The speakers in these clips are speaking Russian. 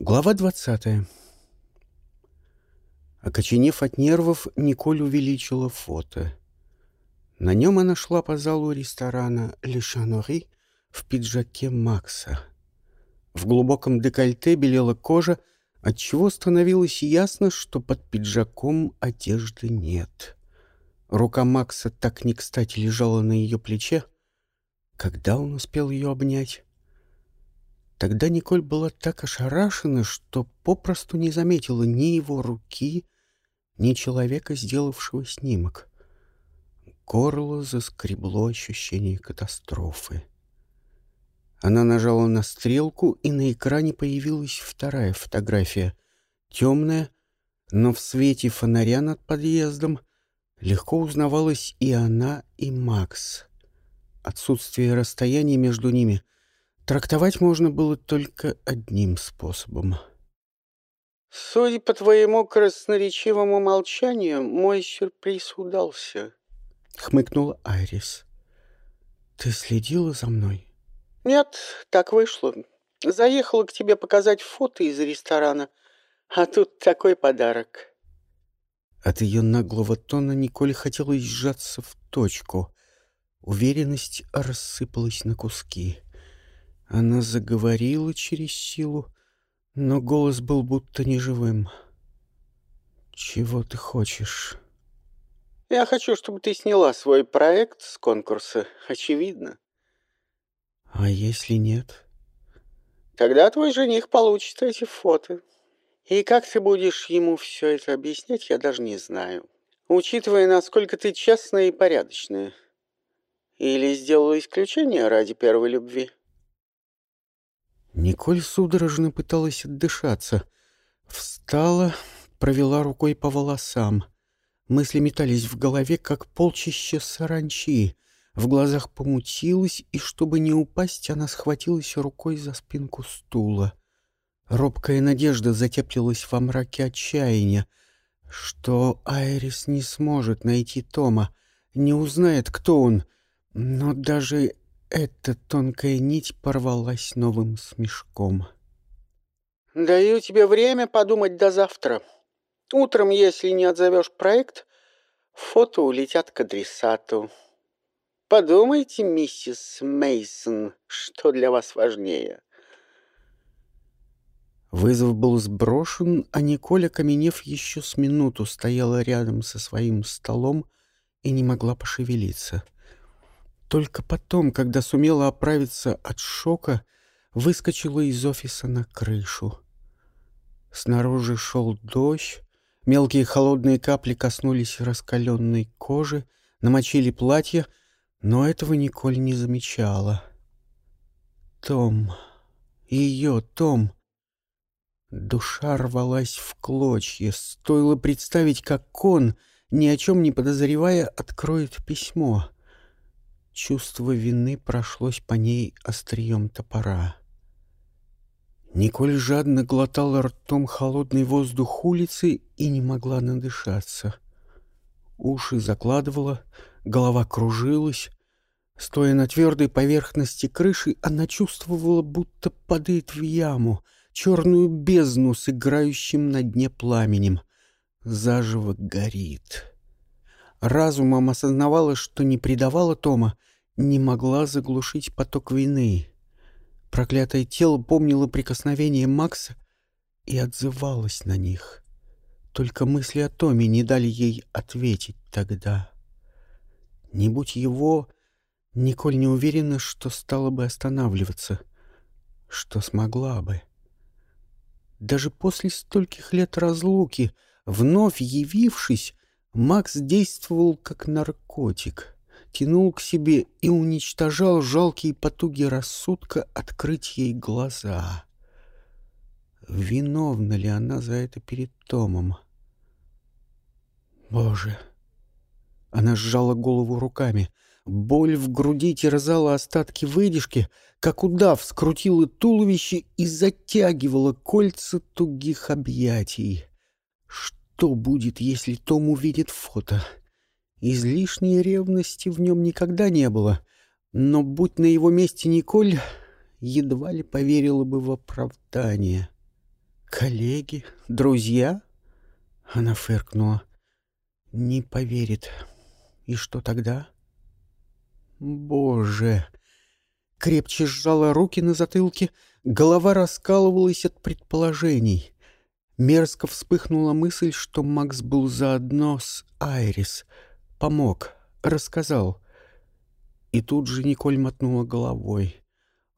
Глава двадцатая. Окоченев от нервов, Николь увеличила фото. На нем она шла по залу ресторана «Ле Шанори» в пиджаке Макса. В глубоком декольте белела кожа, отчего становилось ясно, что под пиджаком одежды нет. Рука Макса так не кстати лежала на ее плече. Когда он успел ее обнять? Тогда Николь была так ошарашена, что попросту не заметила ни его руки, ни человека, сделавшего снимок. Горло заскребло ощущение катастрофы. Она нажала на стрелку, и на экране появилась вторая фотография. Темная, но в свете фонаря над подъездом легко узнавалась и она, и Макс. Отсутствие расстояния между ними — Трактовать можно было только одним способом. «Судя по твоему красноречивому молчанию, мой сюрприз удался», — хмыкнула Айрис. «Ты следила за мной?» «Нет, так вышло. Заехала к тебе показать фото из ресторана, а тут такой подарок». От ее наглого тона Николе хотелось сжаться в точку. Уверенность рассыпалась на куски. Она заговорила через силу, но голос был будто неживым. «Чего ты хочешь?» «Я хочу, чтобы ты сняла свой проект с конкурса, очевидно». «А если нет?» «Тогда твой жених получит эти фото. И как ты будешь ему все это объяснять, я даже не знаю, учитывая, насколько ты честная и порядочная. Или сделала исключение ради первой любви?» Николь судорожно пыталась отдышаться. Встала, провела рукой по волосам. Мысли метались в голове, как полчища саранчи. В глазах помутилась, и чтобы не упасть, она схватилась рукой за спинку стула. Робкая надежда затеплилась во мраке отчаяния, что Айрис не сможет найти Тома, не узнает, кто он. Но даже эта тонкая нить порвалась новым смешком. «Даю тебе время подумать до завтра. Утром, если не отзовешь проект, фото улетят к адресату. Подумайте, миссис Мейсон, что для вас важнее». Вызов был сброшен, а Николя, каменев еще с минуту, стояла рядом со своим столом и не могла пошевелиться — только потом, когда сумела оправиться от шока, выскочила из офиса на крышу. Снаружи шел дождь, мелкие холодные капли коснулись раскаленной кожи, намочили платье, но этого Николь не замечала. Том, ее Том. Душа рвалась в клочья. Стоило представить, как он, ни о чем не подозревая, откроет письмо — Чувство вины прошлось по ней острием топора. Николь жадно глотала ртом холодный воздух улицы и не могла надышаться. Уши закладывала, голова кружилась. Стоя на твердой поверхности крыши, она чувствовала, будто падает в яму, черную бездну с играющим на дне пламенем. Заживо горит. Разумом осознавала, что не предавала Тома, не могла заглушить поток вины. Проклятое тело помнило прикосновение Макса и отзывалось на них. Только мысли о Томе не дали ей ответить тогда. Не будь его, Николь не уверена, что стала бы останавливаться, что смогла бы. Даже после стольких лет разлуки, вновь явившись, Макс действовал как наркотик — тянул к себе и уничтожал жалкие потуги рассудка открыть ей глаза. Виновна ли она за это перед Томом? Боже! Она сжала голову руками. Боль в груди терзала остатки выдержки, как удав скрутила туловище и затягивала кольца тугих объятий. Что будет, если Том увидит фото? — Излишней ревности в нем никогда не было, но, будь на его месте Николь, едва ли поверила бы в оправдание. Коллеги? Друзья? Она фыркнула. Не поверит. И что тогда? Боже! Крепче сжала руки на затылке, голова раскалывалась от предположений. Мерзко вспыхнула мысль, что Макс был заодно с Айрис. Помог, рассказал. И тут же Николь мотнула головой.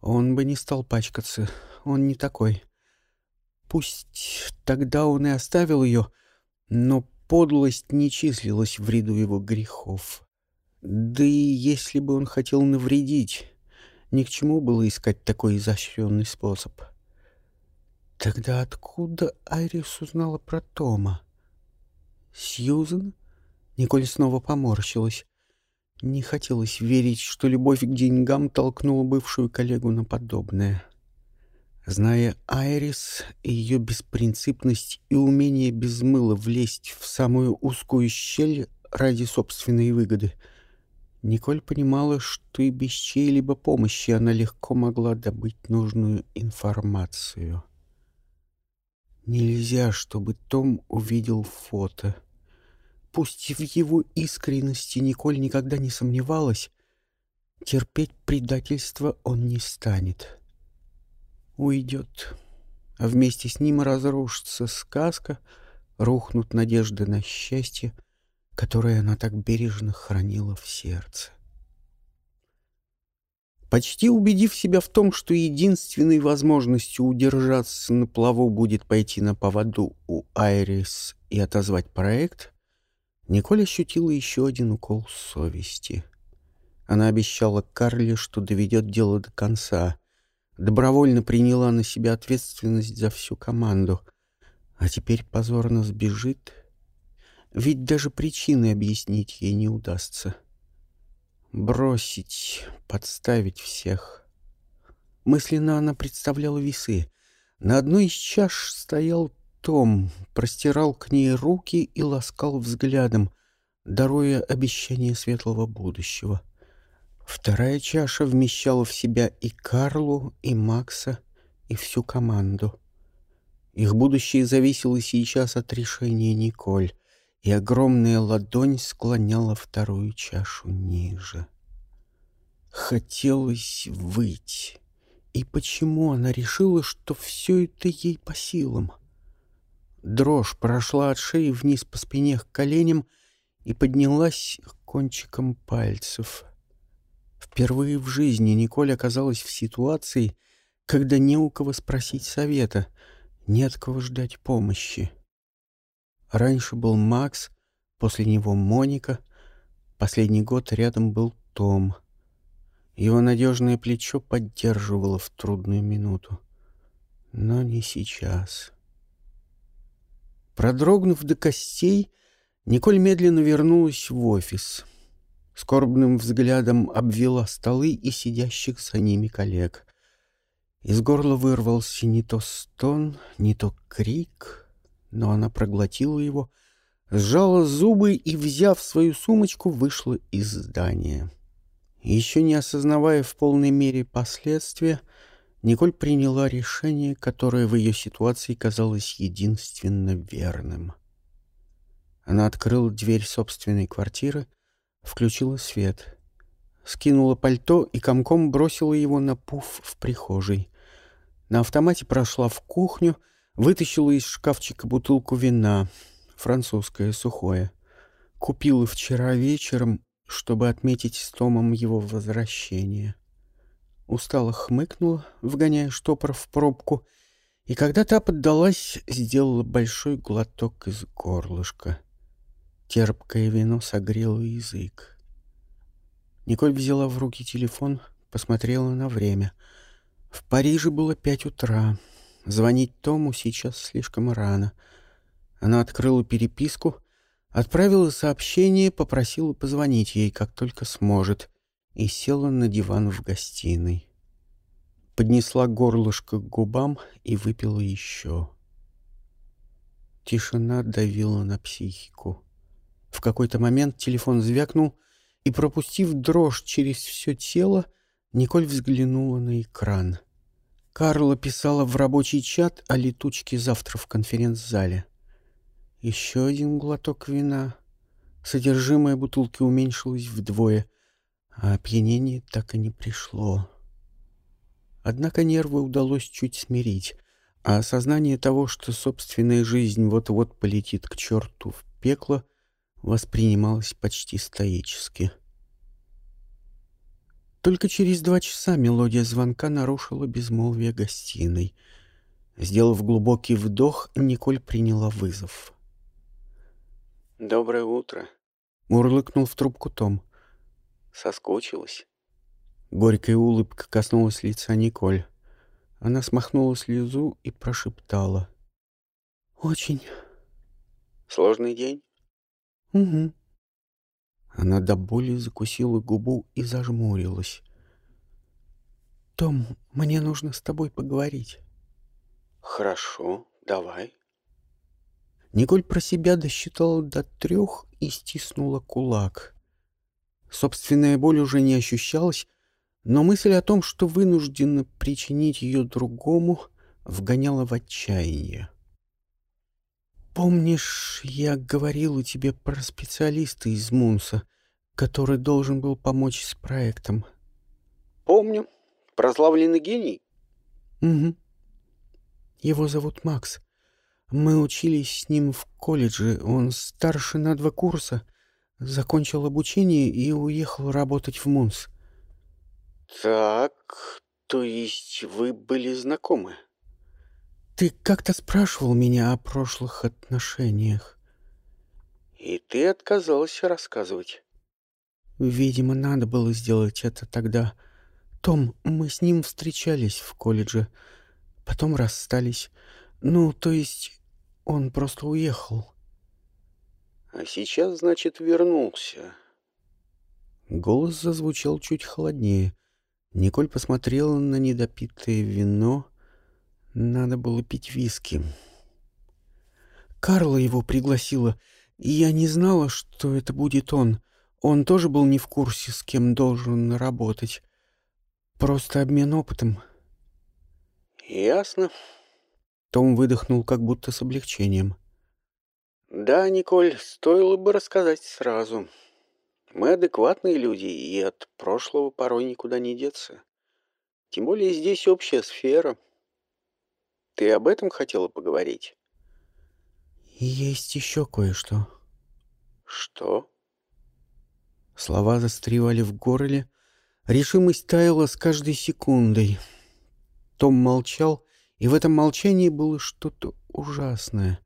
Он бы не стал пачкаться, он не такой. Пусть тогда он и оставил ее, но подлость не числилась в ряду его грехов. Да и если бы он хотел навредить, ни к чему было искать такой изощренный способ. Тогда откуда Айрис узнала про Тома? Сьюзен? Николь снова поморщилась. Не хотелось верить, что любовь к деньгам толкнула бывшую коллегу на подобное. Зная Айрис, ее беспринципность и умение без мыла влезть в самую узкую щель ради собственной выгоды, Николь понимала, что и без чьей-либо помощи она легко могла добыть нужную информацию. Нельзя, чтобы Том увидел фото. Пусть в его искренности Николь никогда не сомневалась, терпеть предательство он не станет уйдет, а вместе с ним разрушится сказка, рухнут надежды на счастье, которое она так бережно хранила в сердце. Почти убедив себя в том, что единственной возможностью удержаться на плаву будет пойти на поводу у Айрис и отозвать проект, Николь ощутила еще один укол совести. Она обещала Карле, что доведет дело до конца — добровольно приняла на себя ответственность за всю команду, а теперь позорно сбежит. Ведь даже причины объяснить ей не удастся. Бросить, подставить всех. Мысленно она представляла весы. На одной из чаш стоял Том, простирал к ней руки и ласкал взглядом, даруя обещание светлого будущего. Вторая чаша вмещала в себя и Карлу, и Макса, и всю команду. Их будущее зависело сейчас от решения Николь, и огромная ладонь склоняла вторую чашу ниже. Хотелось выть. И почему она решила, что все это ей по силам? Дрожь прошла от шеи вниз по спине к коленям и поднялась кончиком пальцев — Впервые в жизни Николь оказалась в ситуации, когда не у кого спросить совета, не от кого ждать помощи. Раньше был Макс, после него Моника, последний год рядом был Том. Его надежное плечо поддерживало в трудную минуту. Но не сейчас. Продрогнув до костей, Николь медленно вернулась в офис — скорбным взглядом обвела столы и сидящих за ними коллег. Из горла вырвался не то стон, не то крик, но она проглотила его, сжала зубы и, взяв свою сумочку, вышла из здания. Еще не осознавая в полной мере последствия, Николь приняла решение, которое в ее ситуации казалось единственно верным. Она открыла дверь собственной квартиры, включила свет, скинула пальто и комком бросила его на пуф в прихожей. На автомате прошла в кухню, вытащила из шкафчика бутылку вина, французское, сухое. Купила вчера вечером, чтобы отметить с Томом его возвращение. Устало хмыкнула, вгоняя штопор в пробку, и когда та поддалась, сделала большой глоток из горлышка — Терпкое вино согрело язык. Николь взяла в руки телефон, посмотрела на время. В Париже было пять утра. Звонить Тому сейчас слишком рано. Она открыла переписку, отправила сообщение, попросила позвонить ей, как только сможет, и села на диван в гостиной. Поднесла горлышко к губам и выпила еще. Тишина давила на психику. В какой-то момент телефон звякнул, и, пропустив дрожь через все тело, Николь взглянула на экран. Карла писала в рабочий чат о летучке завтра в конференц-зале. Еще один глоток вина. Содержимое бутылки уменьшилось вдвое, а опьянение так и не пришло. Однако нервы удалось чуть смирить, а осознание того, что собственная жизнь вот-вот полетит к черту в пекло, воспринималось почти стоически. Только через два часа мелодия звонка нарушила безмолвие гостиной. Сделав глубокий вдох, Николь приняла вызов. «Доброе утро», — мурлыкнул в трубку Том. «Соскучилась?» Горькая улыбка коснулась лица Николь. Она смахнула слезу и прошептала. «Очень». «Сложный день?» «Угу». Она до боли закусила губу и зажмурилась. «Том, мне нужно с тобой поговорить». «Хорошо, давай». Николь про себя досчитала до трех и стиснула кулак. Собственная боль уже не ощущалась, но мысль о том, что вынуждена причинить ее другому, вгоняла в отчаяние. «Помнишь, я говорил тебе про специалиста из Мунса, который должен был помочь с проектом?» «Помню. Прославленный гений?» «Угу. Его зовут Макс. Мы учились с ним в колледже. Он старше на два курса, закончил обучение и уехал работать в Мунс. Так, то есть вы были знакомы? Ты как-то спрашивал меня о прошлых отношениях. И ты отказалась рассказывать. Видимо, надо было сделать это тогда. Том, мы с ним встречались в колледже, потом расстались. Ну, то есть он просто уехал. А сейчас, значит, вернулся. Голос зазвучал чуть холоднее. Николь посмотрела на недопитое вино. Надо было пить виски. Карла его пригласила, и я не знала, что это будет он. Он тоже был не в курсе, с кем должен работать. Просто обмен опытом. Ясно. Том выдохнул как будто с облегчением. Да, Николь, стоило бы рассказать сразу. Мы адекватные люди, и от прошлого порой никуда не деться. Тем более здесь общая сфера. Ты об этом хотела поговорить? Есть еще кое-что. Что? Слова застревали в горле. Решимость таяла с каждой секундой. Том молчал, и в этом молчании было что-то ужасное,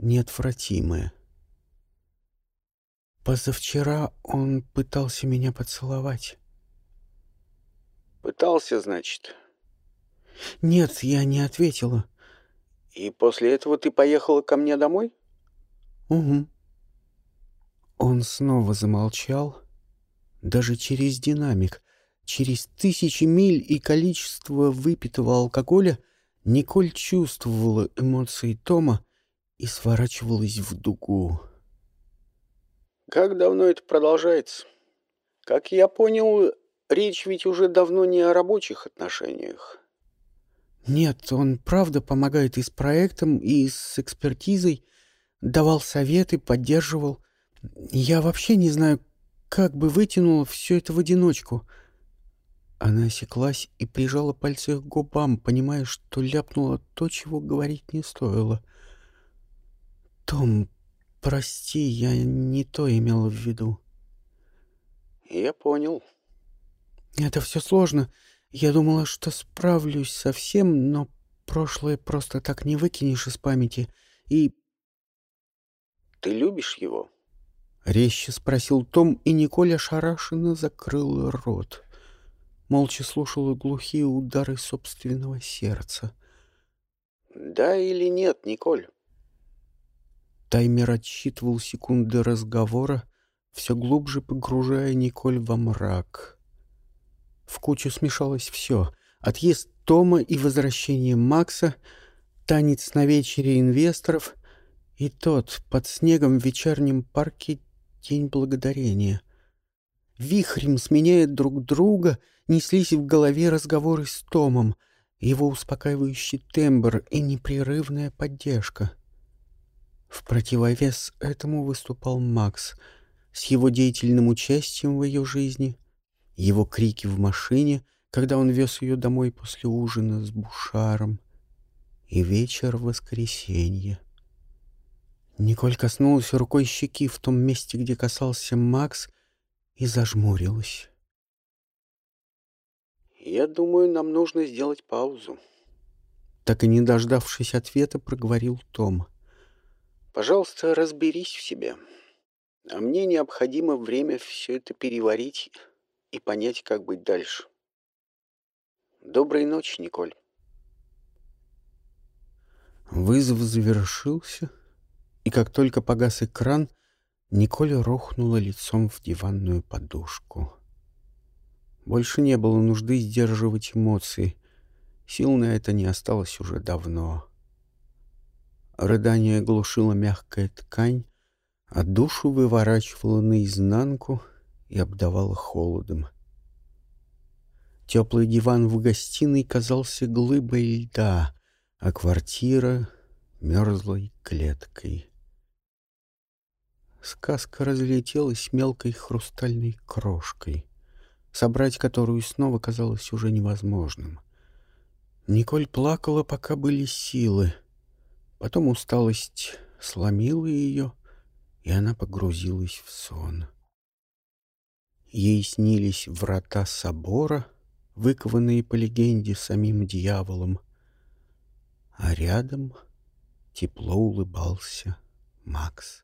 неотвратимое. Позавчера он пытался меня поцеловать. Пытался, значит? Нет, я не ответила. И после этого ты поехала ко мне домой? Угу. Он снова замолчал, даже через динамик, через тысячи миль и количество выпитого алкоголя Николь чувствовала эмоции Тома и сворачивалась в дугу. Как давно это продолжается? Как я понял, речь ведь уже давно не о рабочих отношениях. Нет, он правда помогает и с проектом, и с экспертизой, давал советы, поддерживал. Я вообще не знаю, как бы вытянула все это в одиночку. Она осеклась и прижала пальцы к губам, понимая, что ляпнула то, чего говорить не стоило. «Том, Прости, я не то имела в виду. Я понял. Это все сложно. Я думала, что справлюсь со всем, но прошлое просто так не выкинешь из памяти. И... Ты любишь его? Резче спросил Том, и Николь ошарашенно закрыл рот. Молча слушала глухие удары собственного сердца. Да или нет, Николь? Таймер отсчитывал секунды разговора, все глубже погружая Николь во мрак. В кучу смешалось все. Отъезд Тома и возвращение Макса, танец на вечере инвесторов и тот под снегом в вечернем парке День Благодарения. Вихрем сменяя друг друга, неслись в голове разговоры с Томом. его успокаивающий тембр и непрерывная поддержка. В противовес этому выступал Макс с его деятельным участием в ее жизни, его крики в машине, когда он вез ее домой после ужина с Бушаром, и вечер воскресенья. Николь коснулась рукой щеки в том месте, где касался Макс, и зажмурилась. «Я думаю, нам нужно сделать паузу», — так и не дождавшись ответа, проговорил Том. «Пожалуйста, разберись в себе. А мне необходимо время все это переварить и понять, как быть дальше. Доброй ночи, Николь». Вызов завершился, и как только погас экран, Николь рухнула лицом в диванную подушку. Больше не было нужды сдерживать эмоции. Сил на это не осталось уже давно. Рыдание глушило мягкая ткань, а душу выворачивало наизнанку и обдавало холодом. Теплый диван в гостиной казался глыбой льда, а квартира — мерзлой клеткой. Сказка разлетелась мелкой хрустальной крошкой, собрать которую снова казалось уже невозможным. Николь плакала, пока были силы. Потом усталость сломила ее, и она погрузилась в сон. Ей снились врата собора, выкованные по легенде самим дьяволом, а рядом тепло улыбался Макс.